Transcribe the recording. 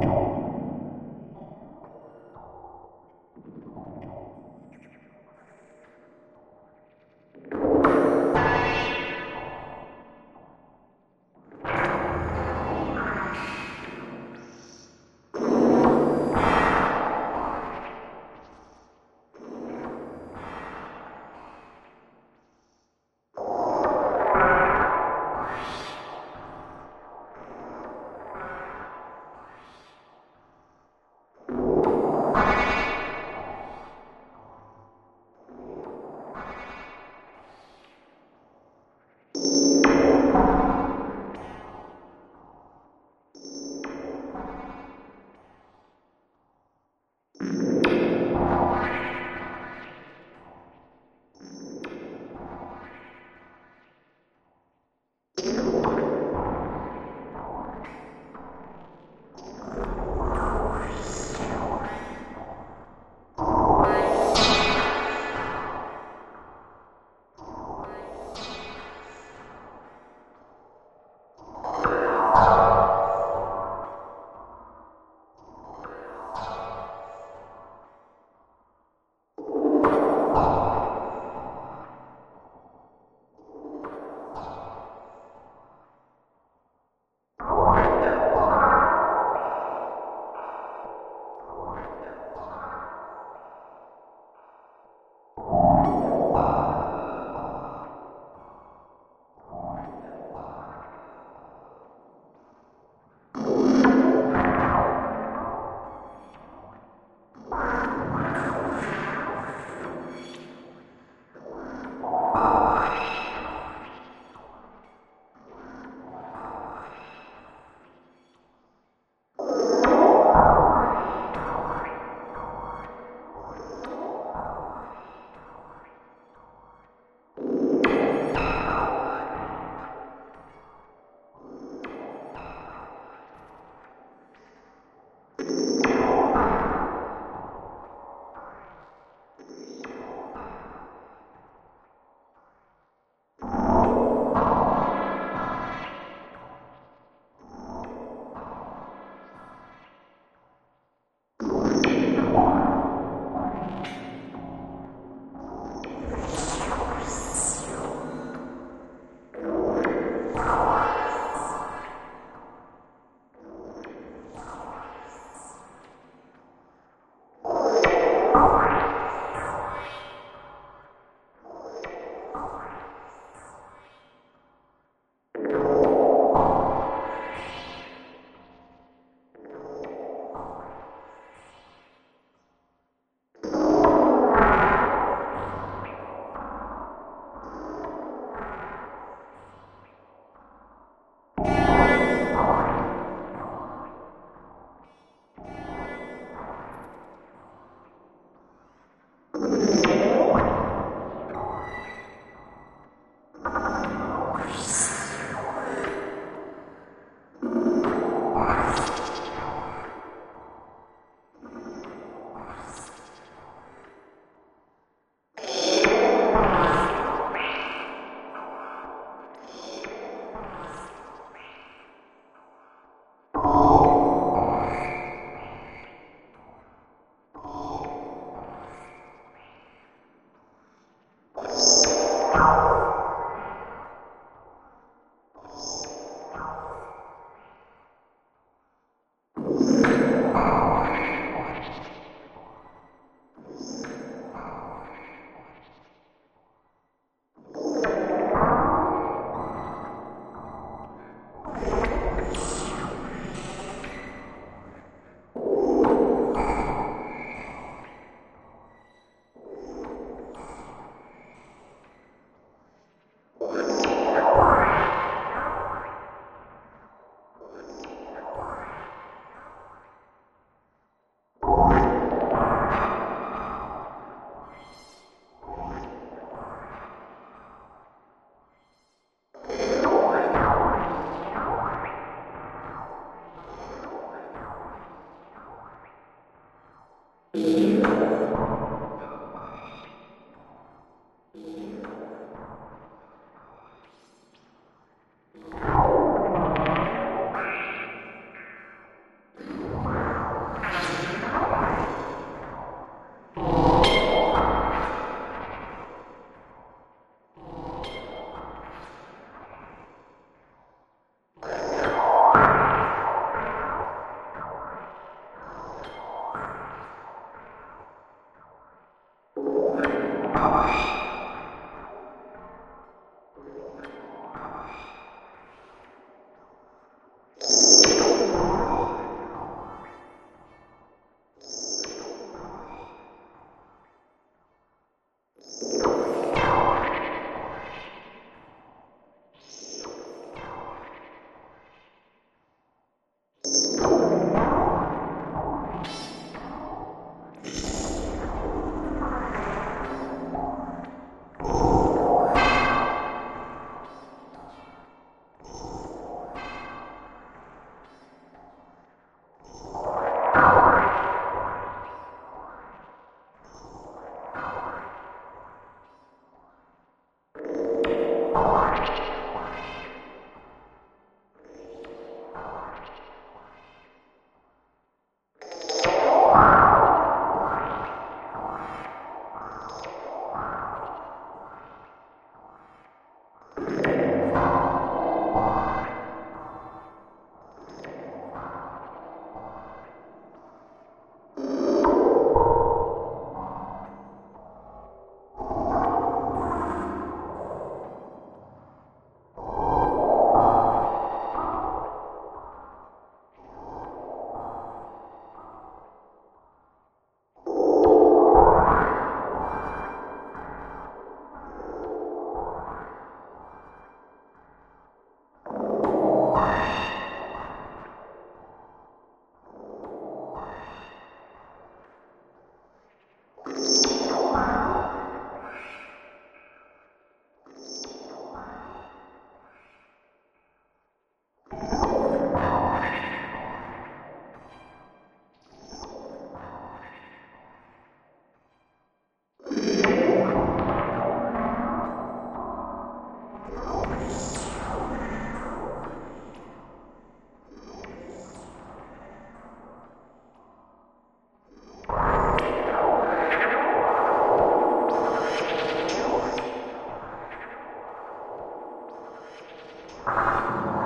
you you